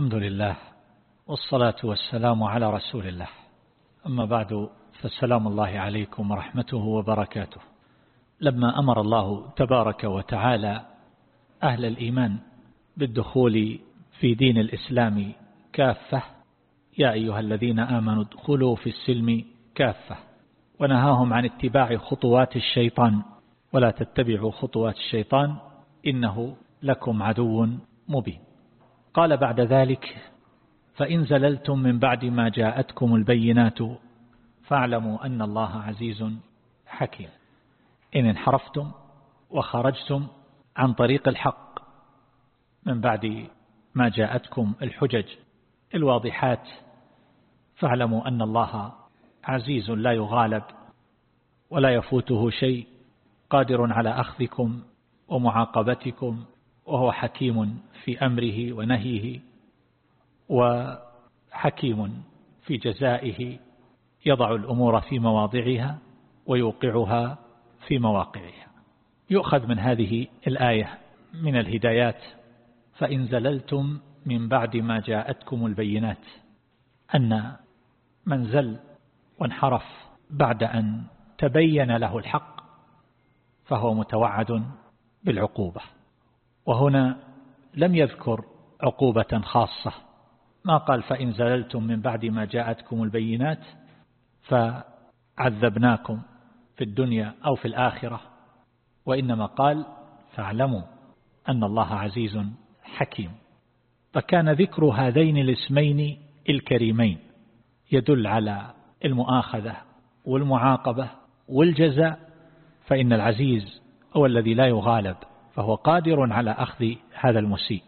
الحمد لله والصلاة والسلام على رسول الله. أما بعد فالسلام الله عليكم ورحمته وبركاته. لما أمر الله تبارك وتعالى أهل الإيمان بالدخول في دين الإسلام كافة يا أيها الذين آمنوا ادخلوا في السلم كافة. ونهاهم عن اتباع خطوات الشيطان. ولا تتبعوا خطوات الشيطان إنه لكم عدو مبين. قال بعد ذلك فإن زللتم من بعد ما جاءتكم البينات فاعلموا أن الله عزيز حكيم. إن انحرفتم وخرجتم عن طريق الحق من بعد ما جاءتكم الحجج الواضحات فاعلموا أن الله عزيز لا يغالب ولا يفوته شيء قادر على أخذكم ومعاقبتكم وهو حكيم في أمره ونهيه وحكيم في جزائه يضع الأمور في مواضعها ويوقعها في مواقعها. يؤخذ من هذه الآية من الهدايات فإن زللتم من بعد ما جاءتكم البينات أن من زل وانحرف بعد أن تبين له الحق فهو متوعد بالعقوبة. وهنا لم يذكر عقوبة خاصة. ما قال فإن زللتم من بعد ما جاءتكم البينات فعذبناكم في الدنيا أو في الآخرة. وإنما قال فاعلموا أن الله عزيز حكيم. فكان ذكر هذين الاسمين الكريمين يدل على المؤاخذة والمعاقبة والجزاء فإن العزيز هو الذي لا يغالب. فهو قادر على أخذ هذا المسيء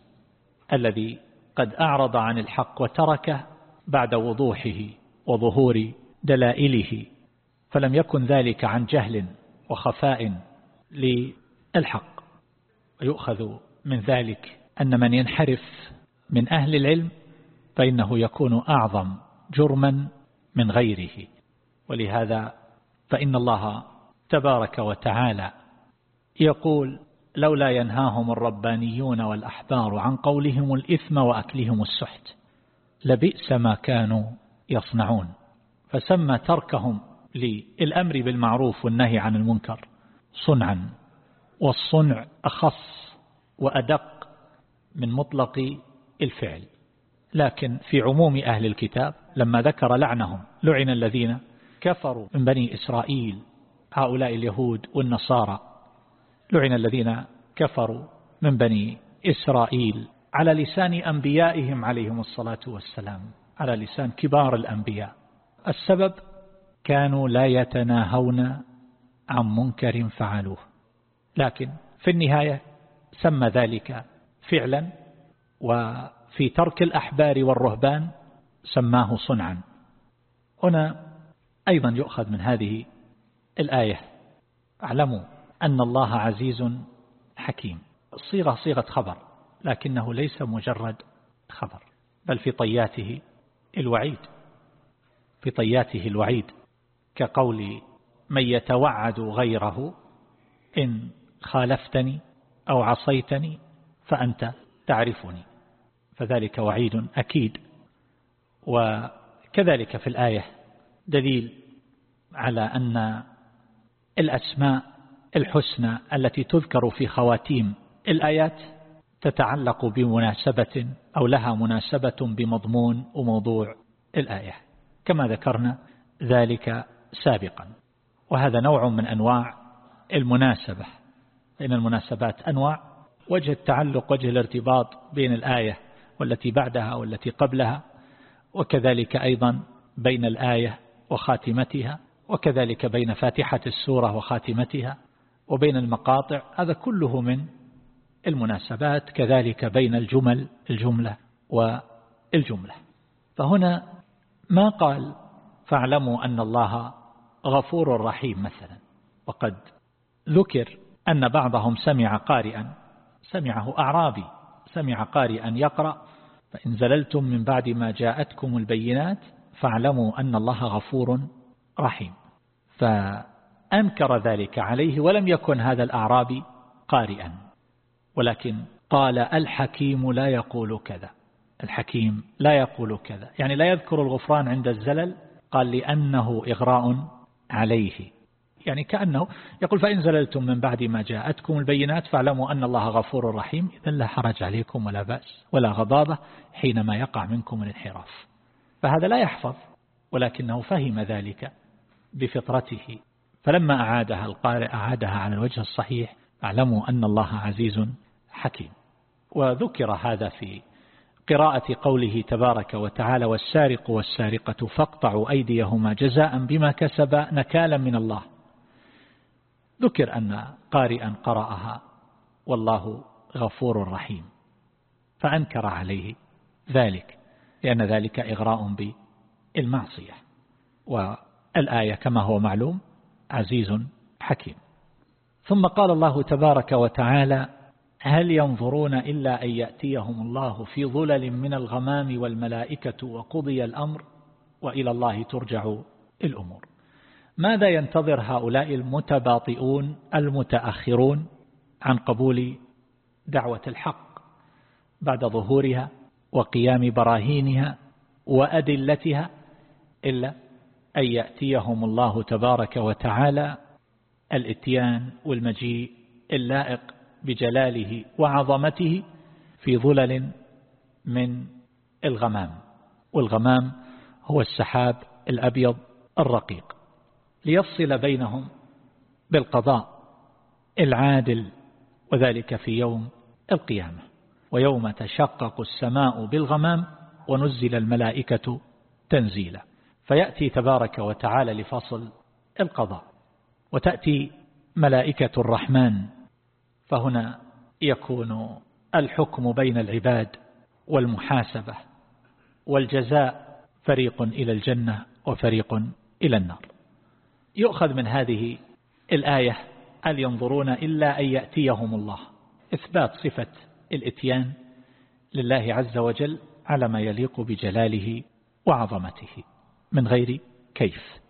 الذي قد أعرض عن الحق وتركه بعد وضوحه وظهور دلائله فلم يكن ذلك عن جهل وخفاء للحق. ويؤخذ من ذلك أن من ينحرف من أهل العلم فإنه يكون أعظم جرما من غيره. ولهذا فإن الله تبارك وتعالى يقول لولا ينهاهم الربانيون والأحبار عن قولهم الإثم وأكلهم السحت لبئس ما كانوا يصنعون. فسمى تركهم للأمر بالمعروف والنهي عن المنكر صنعا والصنع أخص وأدق من مطلق الفعل. لكن في عموم أهل الكتاب لما ذكر لعنهم لعن الذين كفروا من بني إسرائيل هؤلاء اليهود والنصارى لعن الذين كفروا من بني إسرائيل على لسان أنبيائهم عليهم الصلاة والسلام على لسان كبار الأنبياء. السبب كانوا لا يتناهون عن منكر فعلوه. لكن في النهاية سمى ذلك فعلا وفي ترك الأحبار والرهبان سماه صنعا. هنا أيضا يؤخذ من هذه الآية. اعلموا أن الله عزيز حكيم. الصيغة صيغة خبر لكنه ليس مجرد خبر بل في طياته الوعيد. في طياته الوعيد كقول من يتوعد غيره إن خالفتني أو عصيتني فأنت تعرفني. فذلك وعيد أكيد. وكذلك في الآية دليل على أن الأسماء الحسنى التي تذكر في خواتيم. الآيات تتعلق بمناسبة أو لها مناسبة بمضمون وموضوع الآية. كما ذكرنا ذلك سابقا. وهذا نوع من أنواع المناسبة. فإن المناسبات أنواع. وجه التعلق وجه الارتباط بين الآية والتي بعدها والتي قبلها. وكذلك أيضا بين الآية وخاتمتها. وكذلك بين فاتحة السورة وخاتمتها. وبين المقاطع هذا كله من المناسبات كذلك بين الجمل الجملة والجملة. فهنا ما قال فاعلموا أن الله غفور رحيم مثلا. وقد ذكر أن بعضهم سمع قارئا سمعه أعرابي سمع قارئا يقرأ فإن زللتم من بعد ما جاءتكم البينات فاعلموا أن الله غفور رحيم. فأنكر ذلك عليه ولم يكن هذا الأعرابي قارئا. ولكن قال الحكيم لا يقول كذا. الحكيم لا يقول كذا. يعني لا يذكر الغفران عند الزلل. قال لأنه إغراء عليه. يعني كأنه يقول فإن زللتم من بعد ما جاءتكم البينات فاعلموا أن الله غفور رحيم. إذا لا حرج عليكم ولا بأس ولا غضابة حينما يقع منكم الانحراف. فهذا لا يحفظ. ولكنه فهم ذلك بفطرته. فلما أعادها القارئ أعادها على الوجه الصحيح أعلموا أن الله عزيز حكيم. وذكر هذا في قراءة قوله تبارك وتعالى والسارق والسارقة فاقطعوا أيديهما جزاء بما كسب نكالا من الله. ذكر أن قارئا قرأها والله غفور رحيم. فأنكر عليه ذلك لأن ذلك إغراء بالمعصية. والآية كما هو معلوم عزيز حكيم. ثم قال الله تبارك وتعالى هل ينظرون إلا أن يأتيهم الله في ظلل من الغمام والملائكة وقضي الأمر وإلى الله ترجع الأمور. ماذا ينتظر هؤلاء المتباطئون المتأخرون عن قبول دعوة الحق بعد ظهورها وقيام براهينها وأدلتها إلا أن يأتيهم الله تبارك وتعالى الإتيان والمجيء اللائق بجلاله وعظمته في ظلل من الغمام والغمام هو السحاب الأبيض الرقيق. ليفصل بينهم بالقضاء العادل وذلك في يوم القيامة. ويوم تشقق السماء بالغمام ونزل الملائكة تنزيلا. فيأتي تبارك وتعالى لفصل القضاء وتأتي ملائكة الرحمن فهنا يكون الحكم بين العباد والمحاسبة والجزاء فريق إلى الجنة وفريق إلى النار. يؤخذ من هذه الآية هل ينظرون إلا أن يأتيهم الله؟ إثبات صفة الإتيان لله عز وجل على ما يليق بجلاله وعظمته. من غير كيف.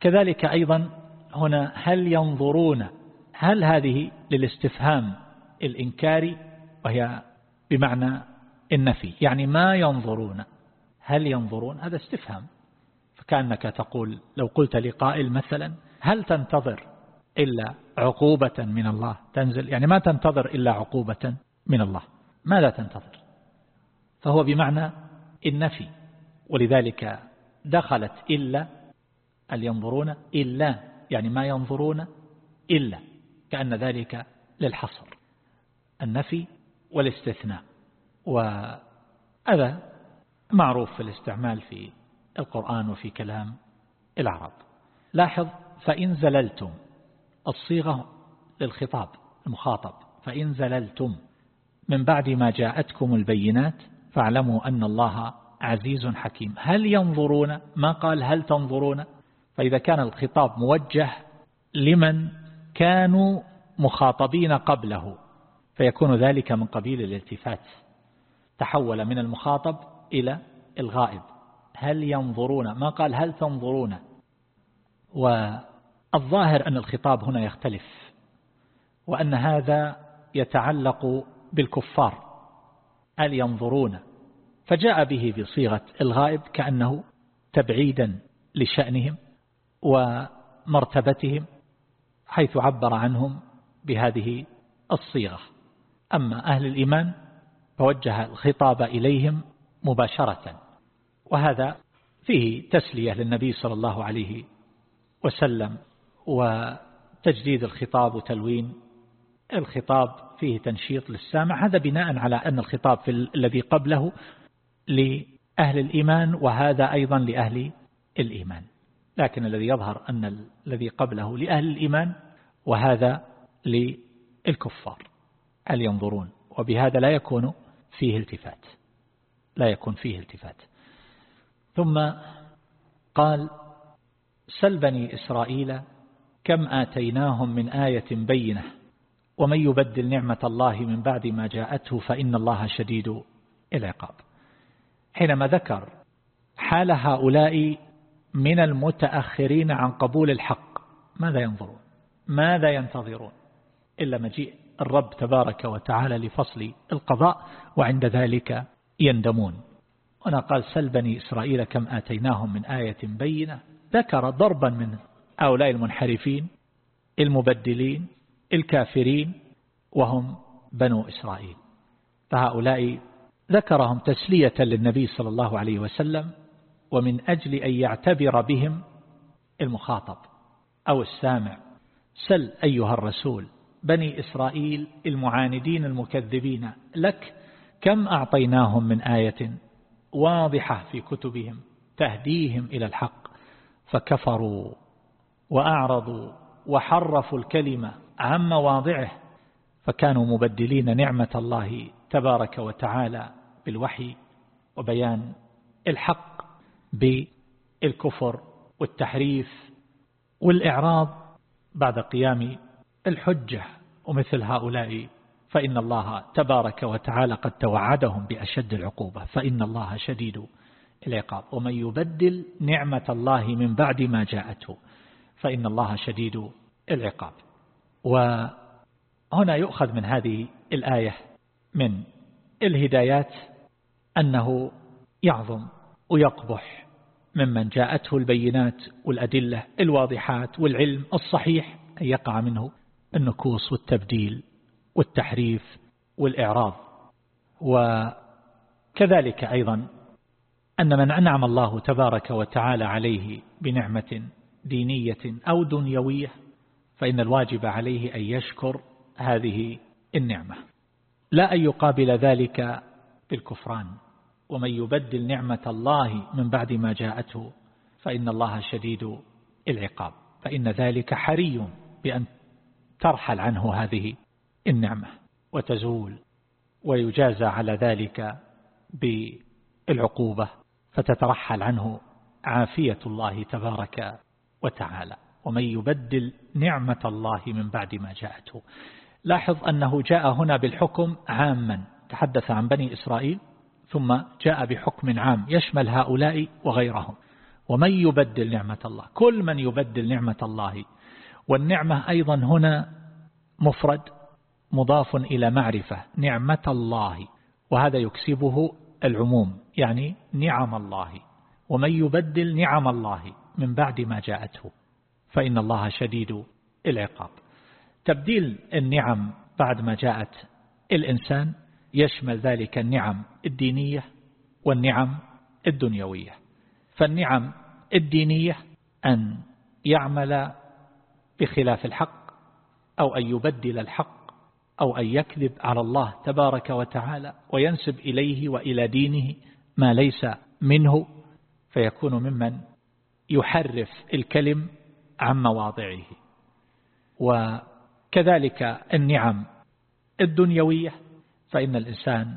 كذلك أيضا هنا هل ينظرون هل هذه للاستفهام الإنكاري؟ وهي بمعنى النفي يعني ما ينظرون هل ينظرون؟ هذا استفهام. فكأنك تقول لو قلت لقائل مثلا هل تنتظر إلا عقوبة من الله تنزل؟ يعني ما تنتظر إلا عقوبة من الله. ماذا تنتظر؟ فهو بمعنى النفي. ولذلك دخلت إلا هل ينظرون إلا يعني ما ينظرون إلا كأن ذلك للحصر النفي والاستثناء وهذا معروف في الاستعمال في القرآن وفي كلام العرب. لاحظ فإن زللتم الصيغة للخطاب المخاطب فإن زللتم من بعد ما جاءتكم البينات فاعلموا أن الله عزيز حكيم. هل ينظرون؟ ما قال هل تنظرون؟ فإذا كان الخطاب موجه لمن كانوا مخاطبين قبله فيكون ذلك من قبيل الالتفات. تحول من المخاطب إلى الغائب. هل ينظرون؟ ما قال هل تنظرون؟ والظاهر أن الخطاب هنا يختلف وأن هذا يتعلق بالكفار. هل ينظرون؟ فجاء به بصيغة الغائب كأنه تبعيدا لشأنهم ومرتبتهم حيث عبر عنهم بهذه الصيغة. أما أهل الإيمان فوجه الخطاب إليهم مباشرة وهذا فيه تسلية للنبي صلى الله عليه وسلم وتجديد الخطاب وتلوين. الخطاب فيه تنشيط للسامع هذا بناء على أن الخطاب في الذي قبله لأهل الإيمان وهذا أيضا لأهل الإيمان. لكن الذي يظهر أن الذي قبله لأهل الإيمان وهذا للكفار هل ينظرون وبهذا لا يكون فيه التفات. لا يكون فيه التفات. ثم قال سل بني إسرائيل كم آتيناهم من آية بينة ومن يبدل نعمة الله من بعد ما جاءته فإن الله شديد العقاب. حينما ذكر حال هؤلاء من المتأخرين عن قبول الحق ماذا ينظرون؟ ماذا ينتظرون؟ إلا مجيء الرب تبارك وتعالى لفصل القضاء وعند ذلك يندمون. هنا قال سل بني إسرائيل كم آتيناهم من آية بينة. ذكر ضربا من هؤلاء المنحرفين المبدلين الكافرين وهم بنو إسرائيل. فهؤلاء ذكرهم تسلية للنبي صلى الله عليه وسلم ومن أجل أن يعتبر بهم المخاطب أو السامع. سل أيها الرسول بني إسرائيل المعاندين المكذبين لك كم أعطيناهم من آية واضحة في كتبهم تهديهم إلى الحق فكفروا وأعرضوا وحرفوا الكلمة عن مواضعه فكانوا مبدلين نعمة الله تبارك وتعالى بالوحي وبيان الحق بالكفر والتحريف والإعراض بعد قيام الحجة ومثل هؤلاء فإن الله تبارك وتعالى قد توعدهم بأشد العقوبة فإن الله شديد العقاب. ومن يبدل نعمة الله من بعد ما جاءته فإن الله شديد العقاب. وهنا يؤخذ من هذه الآية من الهدايات أنه يعظم ويقبح ممن جاءته البينات والأدلة الواضحات والعلم الصحيح أن يقع منه النكوص والتبديل والتحريف والإعراض. وكذلك أيضا أن من أنعم الله تبارك وتعالى عليه بنعمة دينية أو دنيوية فإن الواجب عليه أن يشكر هذه النعمة. لا أن يقابل ذلك بالكفران. ومن يبدل نعمة الله من بعد ما جاءته فإن الله شديد العقاب. فإن ذلك حري بأن ترحل عنه هذه النعمة وتزول ويجازى على ذلك بالعقوبة فتترحل عنه عافية الله تبارك وتعالى. ومن يبدل نعمة الله من بعد ما جاءته. لاحظ أنه جاء هنا بالحكم عاما. تحدث عن بني إسرائيل ثم جاء بحكم عام يشمل هؤلاء وغيرهم. ومن يبدل نعمة الله؟ كل من يبدل نعمة الله. والنعمة أيضا هنا مفرد مضاف إلى معرفة نعمة الله. وهذا يكسبه العموم يعني نعم الله. ومن يبدل نعم الله من بعد ما جاءته فإن الله شديد العقاب. تبديل النعم بعد ما جاءت. الإنسان يشمل ذلك النعم الدينية والنعم الدنيوية. فالنعم الدينية أن يعمل بخلاف الحق أو أن يبدل الحق أو أن يكذب على الله تبارك وتعالى وينسب إليه وإلى دينه ما ليس منه فيكون ممن يحرف الكلم عن مواضعه. وكذلك النعم الدنيوية فإن الإنسان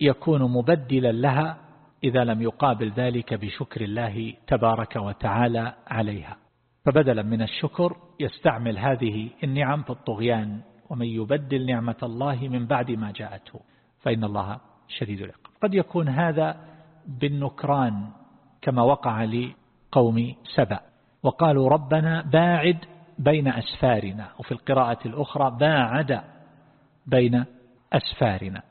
يكون مبدلا لها إذا لم يقابل ذلك بشكر الله تبارك وتعالى عليها. فبدلا من الشكر يستعمل هذه النعم في الطغيان ومن يبدل نعمة الله من بعد ما جاءته فإن الله شديد العقاب. قد يكون هذا بالنكران كما وقع لقوم سبأ وقالوا ربنا باعد بين أسفارنا وفي القراءة الأخرى باعد بين أسفارنا.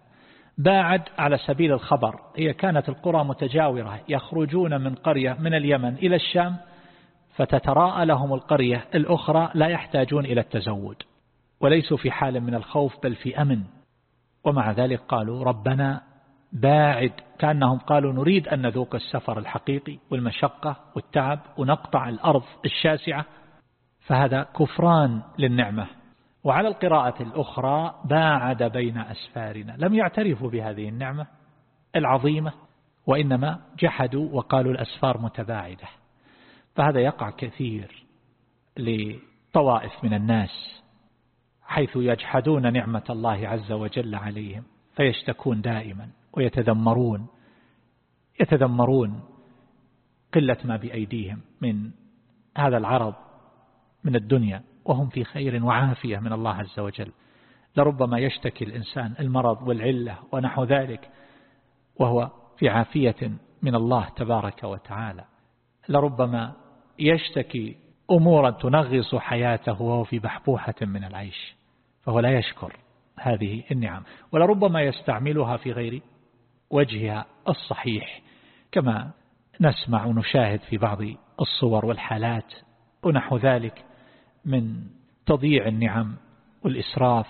باعد على سبيل الخبر هي كانت القرى متجاورة يخرجون من قرية من اليمن إلى الشام فتتراءى لهم القرية الأخرى لا يحتاجون إلى التزود وليسوا في حال من الخوف بل في أمن. ومع ذلك قالوا ربنا باعد كأنهم قالوا نريد أن نذوق السفر الحقيقي والمشقة والتعب ونقطع الأرض الشاسعة فهذا كفران للنعمة. وعلى القراءة الأخرى باعد بين أسفارنا. لم يعترفوا بهذه النعمة العظيمة وإنما جحدوا وقالوا الأسفار متباعدة. فهذا يقع كثير لطوائف من الناس حيث يجحدون نعمة الله عز وجل عليهم فيشتكون دائما ويتذمرون يتذمرون قلة ما بأيديهم من هذا العرض من الدنيا وهم في خير وعافية من الله عز وجل. لربما يشتكي الإنسان المرض والعلة ونحو ذلك وهو في عافية من الله تبارك وتعالى. لربما يشتكي أمورا تنغص حياته وهو في بحبوحة من العيش فهو لا يشكر هذه النعم. ولربما يستعملها في غير وجهها الصحيح كما نسمع ونشاهد في بعض الصور والحالات ونحو ذلك. من تضييع النعم والإسراف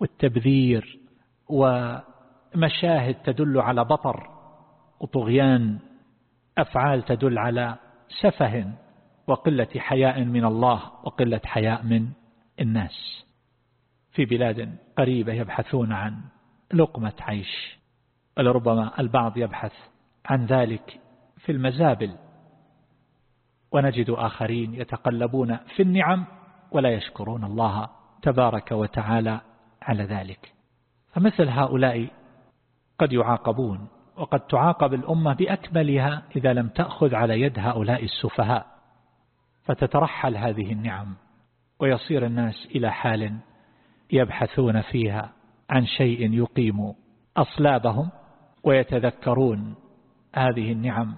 والتبذير ومشاهد تدل على بطر وطغيان أفعال تدل على سفه وقلة حياء من الله وقلة حياء من الناس. في بلاد قريبة يبحثون عن لقمة عيش ولربما البعض يبحث عن ذلك في المزابل. ونجد آخرين يتقلبون في النعم ولا يشكرون الله تبارك وتعالى على ذلك. فمثل هؤلاء قد يعاقبون وقد تعاقب الأمة بأكملها إذا لم تأخذ على يد هؤلاء السفهاء. فتترحل هذه النعم ويصير الناس إلى حال يبحثون فيها عن شيء يقيم أصلابهم ويتذكرون هذه النعم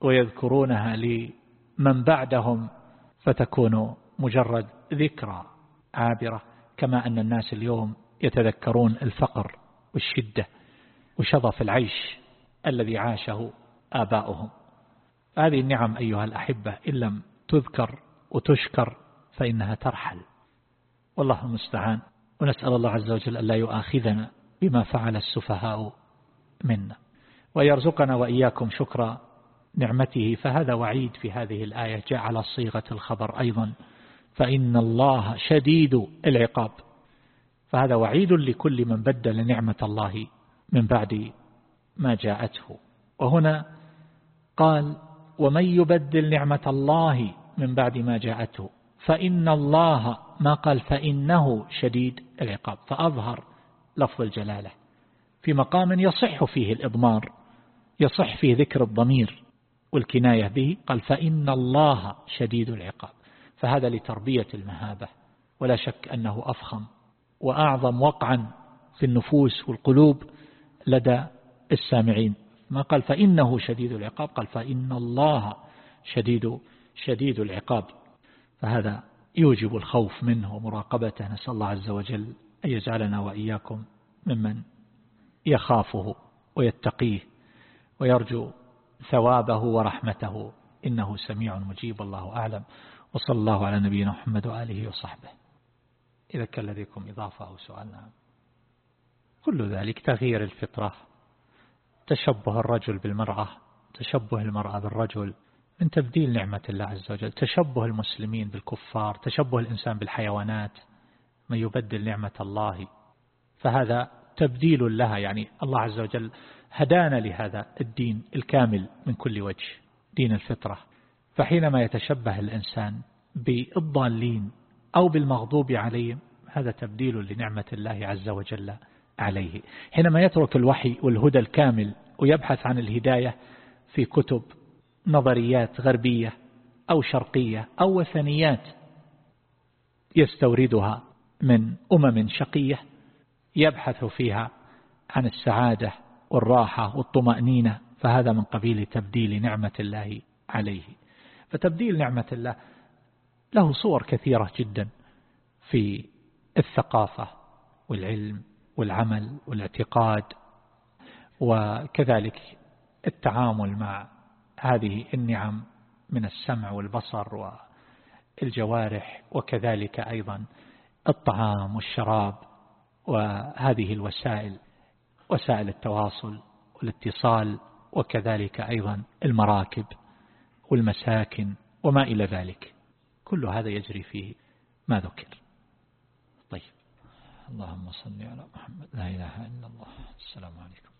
ويذكرونها لمن بعدهم فتكون مجرد ذكرى عابرة كما أن الناس اليوم يتذكرون الفقر والشدة وشظف العيش الذي عاشه آباؤهم. هذه النعم أيها الأحبة إن لم تذكر وتشكر فإنها ترحل. والله المستعان ونسأل الله عز وجل أن لا يؤاخذنا بما فعل السفهاء منا. ويرزقنا وإياكم شكر نعمته فهذا وعيد في هذه الآية جاء على صيغة الخبر أيضا فإن الله شديد العقاب. فهذا وعيد لكل من بدل نعمة الله من بعد ما جاءته. وهنا قال ومن يبدل نعمة الله من بعد ما جاءته فإن الله ما قال فإنه شديد العقاب. فأظهر لفظ الجلالة. في مقام يصح فيه الإضمار يصح فيه ذكر الضمير والكناية به قال فإن الله شديد العقاب. فهذا لتربية المهابة ولا شك أنه أفخم وأعظم وقعا في النفوس والقلوب لدى السامعين. ما قال فإنه شديد العقاب؟ قال فإن الله شديد شديد العقاب. فهذا يوجب الخوف منه ومراقبته. نسأل الله عز وجل أن يجعلنا وإياكم ممن يخافه ويتقيه ويرجو ثوابه ورحمته. إنه سميع مجيب الله أعلم. وصلى الله على نبينا محمد وآله وصحبه. إذا كان لديكم إضافة أو سؤال نعم. كل ذلك تغيير الفطرة تشبه الرجل بالمرأة تشبه المرأة بالرجل من تبديل نعمة الله عز وجل تشبه المسلمين بالكفار تشبه الإنسان بالحيوانات من يبدل نعمة الله. فهذا تبديل لها يعني الله عز وجل هدانا لهذا الدين الكامل من كل وجه دين الفطرة. فحينما يتشبه الإنسان بالضالين أو بالمغضوب عليهم هذا تبديل لنعمة الله عز وجل عليه. حينما يترك الوحي والهدى الكامل ويبحث عن الهداية في كتب نظريات غربية أو شرقية أو وثنيات يستوردها من أمم شقية يبحث فيها عن السعادة والراحة والطمأنينة فهذا من قبيل تبديل نعمة الله عليه. فتبديل نعمة الله. له صور كثيرة جدا في الثقافة والعلم والعمل والاعتقاد وكذلك التعامل مع هذه النعم من السمع والبصر والجوارح وكذلك أيضا الطعام والشراب وهذه الوسائل وسائل التواصل والاتصال وكذلك أيضا المراكب. والمساكن وما إلى ذلك. كل هذا يجري فيه ما ذكر. طيب. اللهم صل على محمد. لا إله إلا الله. السلام عليكم.